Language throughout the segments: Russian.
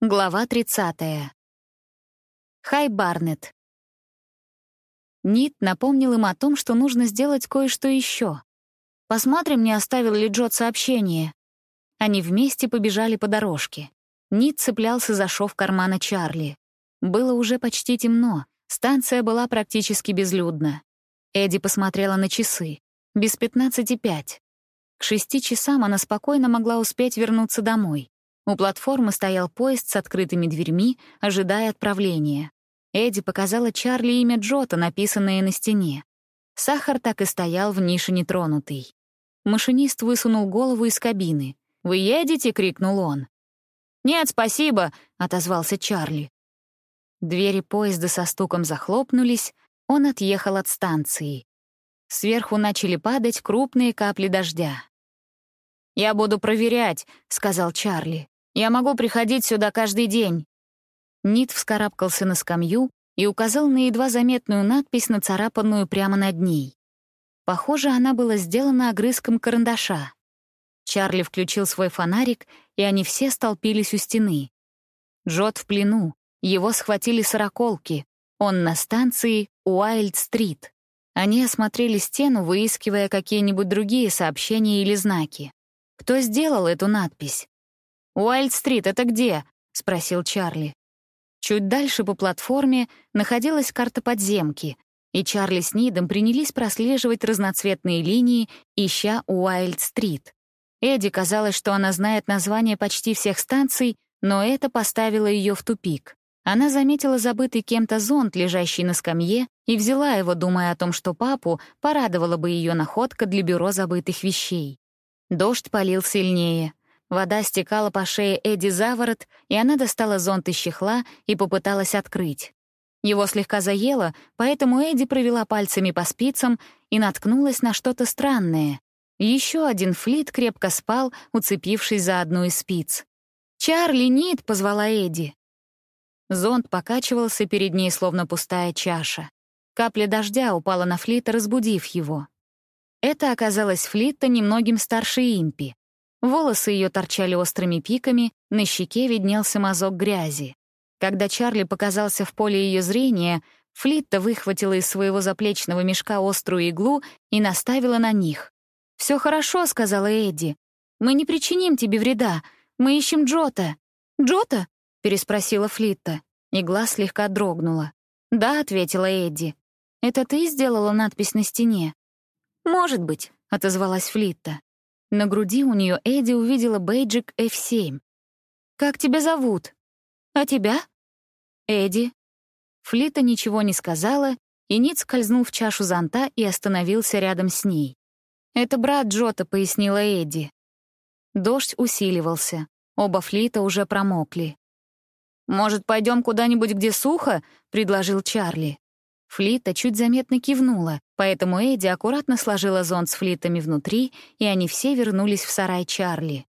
Глава 30. Хай Барнетт. Нит напомнил им о том, что нужно сделать кое-что еще. «Посмотрим, не оставил ли Джот сообщение». Они вместе побежали по дорожке. Нит цеплялся за шов кармана Чарли. Было уже почти темно, станция была практически безлюдна. Эдди посмотрела на часы. Без пятнадцати пять. К шести часам она спокойно могла успеть вернуться домой. У платформы стоял поезд с открытыми дверьми, ожидая отправления. Эдди показала Чарли имя Джота, написанное на стене. Сахар так и стоял в нише нетронутый. Машинист высунул голову из кабины. «Вы едете?» — крикнул он. «Нет, спасибо», — отозвался Чарли. Двери поезда со стуком захлопнулись, он отъехал от станции. Сверху начали падать крупные капли дождя. «Я буду проверять», — сказал Чарли. Я могу приходить сюда каждый день». Нит вскарабкался на скамью и указал на едва заметную надпись, нацарапанную прямо над ней. Похоже, она была сделана огрызком карандаша. Чарли включил свой фонарик, и они все столпились у стены. Джот в плену, его схватили сороколки, он на станции Уайльд-стрит. Они осмотрели стену, выискивая какие-нибудь другие сообщения или знаки. Кто сделал эту надпись? «Уайльд-стрит — это где?» — спросил Чарли. Чуть дальше по платформе находилась карта подземки, и Чарли с Нидом принялись прослеживать разноцветные линии, ища Уайльд-стрит. Эдди казалось, что она знает название почти всех станций, но это поставило ее в тупик. Она заметила забытый кем-то зонт, лежащий на скамье, и взяла его, думая о том, что папу порадовала бы ее находка для бюро забытых вещей. Дождь полил сильнее. Вода стекала по шее Эдди за ворот, и она достала зонт из чехла и попыталась открыть. Его слегка заело, поэтому Эдди провела пальцами по спицам и наткнулась на что-то странное. Еще один флит крепко спал, уцепившись за одну из спиц. «Чарли, Нит!» — позвала Эдди. Зонт покачивался перед ней, словно пустая чаша. Капля дождя упала на флита, разбудив его. Это оказалось флита немногим старше Импи. Волосы ее торчали острыми пиками, на щеке виднелся мазок грязи. Когда Чарли показался в поле ее зрения, Флитта выхватила из своего заплечного мешка острую иглу и наставила на них. «Все хорошо», — сказала Эдди. «Мы не причиним тебе вреда. Мы ищем Джота». «Джота?» — переспросила Флитта. Игла слегка дрогнула. «Да», — ответила Эдди. «Это ты сделала надпись на стене?» «Может быть», — отозвалась Флитта. На груди у нее Эдди увидела бейджик F7. «Как тебя зовут?» «А тебя?» «Эдди». Флита ничего не сказала, и Нит скользнул в чашу зонта и остановился рядом с ней. «Это брат Джота», — пояснила Эдди. Дождь усиливался. Оба флита уже промокли. «Может, пойдем куда-нибудь, где сухо?» — предложил Чарли. Флита чуть заметно кивнула, поэтому Эдди аккуратно сложила зонт с флитами внутри, и они все вернулись в сарай Чарли.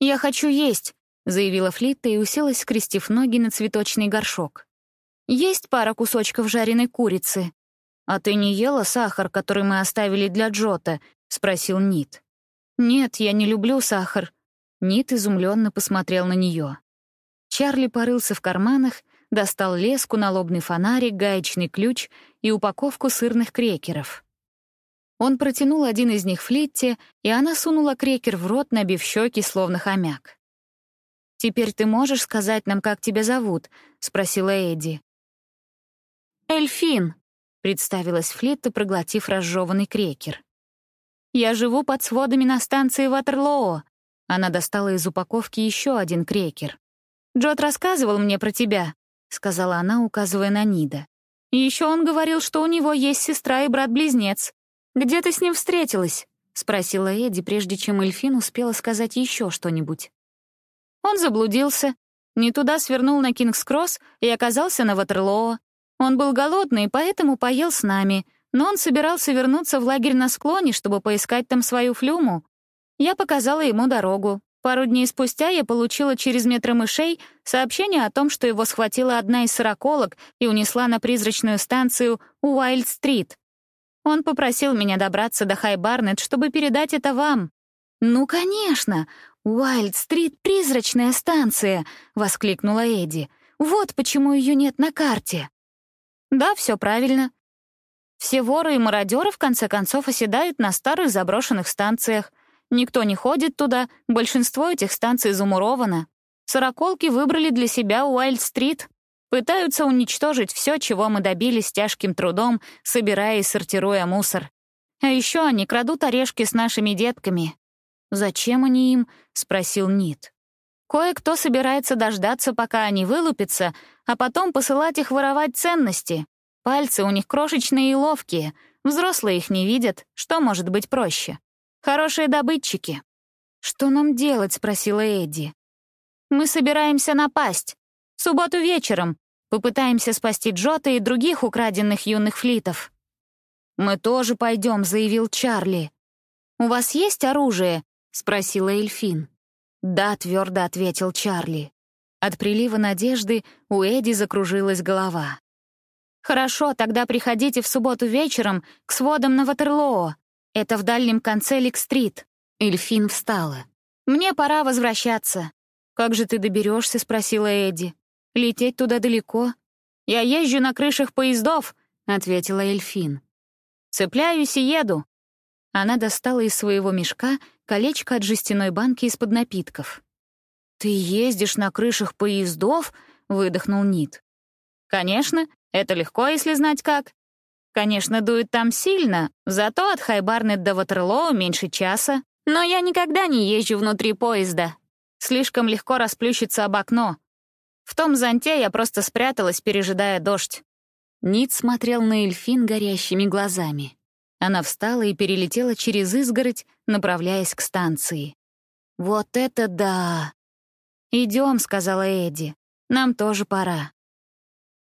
«Я хочу есть», — заявила Флита и уселась, скрестив ноги на цветочный горшок. «Есть пара кусочков жареной курицы». «А ты не ела сахар, который мы оставили для Джота?» — спросил Нит. «Нет, я не люблю сахар». Нит изумленно посмотрел на нее. Чарли порылся в карманах достал леску, налобный фонарик, гаечный ключ и упаковку сырных крекеров. Он протянул один из них Флитте, и она сунула крекер в рот, набив щеки, словно хомяк. «Теперь ты можешь сказать нам, как тебя зовут?» — спросила Эдди. «Эльфин», — представилась Флитта, проглотив разжеванный крекер. «Я живу под сводами на станции Ватерлоо». Она достала из упаковки еще один крекер. «Джот рассказывал мне про тебя. — сказала она, указывая на Нида. «И еще он говорил, что у него есть сестра и брат-близнец. Где ты с ним встретилась?» — спросила Эдди, прежде чем Эльфин успела сказать еще что-нибудь. Он заблудился, не туда свернул на Кингс-Кросс и оказался на Ватерлоо. Он был голодный, поэтому поел с нами, но он собирался вернуться в лагерь на склоне, чтобы поискать там свою флюму. Я показала ему дорогу. Пару дней спустя я получила через метромышей сообщение о том, что его схватила одна из сороколок и унесла на призрачную станцию Уайльд-стрит. Он попросил меня добраться до Хай-Барнет, чтобы передать это вам. «Ну, конечно! «Уайлд-стрит — призрачная станция!» — воскликнула Эдди. «Вот почему ее нет на карте». «Да, все правильно. Все воры и мародеры в конце концов оседают на старых заброшенных станциях. Никто не ходит туда, большинство этих станций замуровано. Сороколки выбрали для себя Уайлд-стрит. Пытаются уничтожить все, чего мы добились тяжким трудом, собирая и сортируя мусор. А еще они крадут орешки с нашими детками. «Зачем они им?» — спросил Нит. «Кое-кто собирается дождаться, пока они вылупятся, а потом посылать их воровать ценности. Пальцы у них крошечные и ловкие, взрослые их не видят, что может быть проще? Хорошие добытчики». «Что нам делать?» — спросила Эдди. «Мы собираемся напасть. В субботу вечером. Попытаемся спасти Джота и других украденных юных флитов». «Мы тоже пойдем», — заявил Чарли. «У вас есть оружие?» — спросила Эльфин. «Да», — твердо ответил Чарли. От прилива надежды у Эдди закружилась голова. «Хорошо, тогда приходите в субботу вечером к сводам на Ватерлоо. Это в дальнем конце Лик-стрит». Эльфин встала. «Мне пора возвращаться». «Как же ты доберешься?» — спросила Эдди. «Лететь туда далеко». «Я езжу на крышах поездов», — ответила Эльфин. «Цепляюсь и еду». Она достала из своего мешка колечко от жестяной банки из-под напитков. «Ты ездишь на крышах поездов?» — выдохнул Нит. «Конечно, это легко, если знать как. Конечно, дует там сильно, зато от Хайбарнет до Ватерлоу меньше часа. Но я никогда не езжу внутри поезда. Слишком легко расплющиться об окно. В том зонте я просто спряталась, пережидая дождь». Нит смотрел на Эльфин горящими глазами. Она встала и перелетела через изгородь, направляясь к станции. «Вот это да!» «Идем», — сказала Эдди. «Нам тоже пора».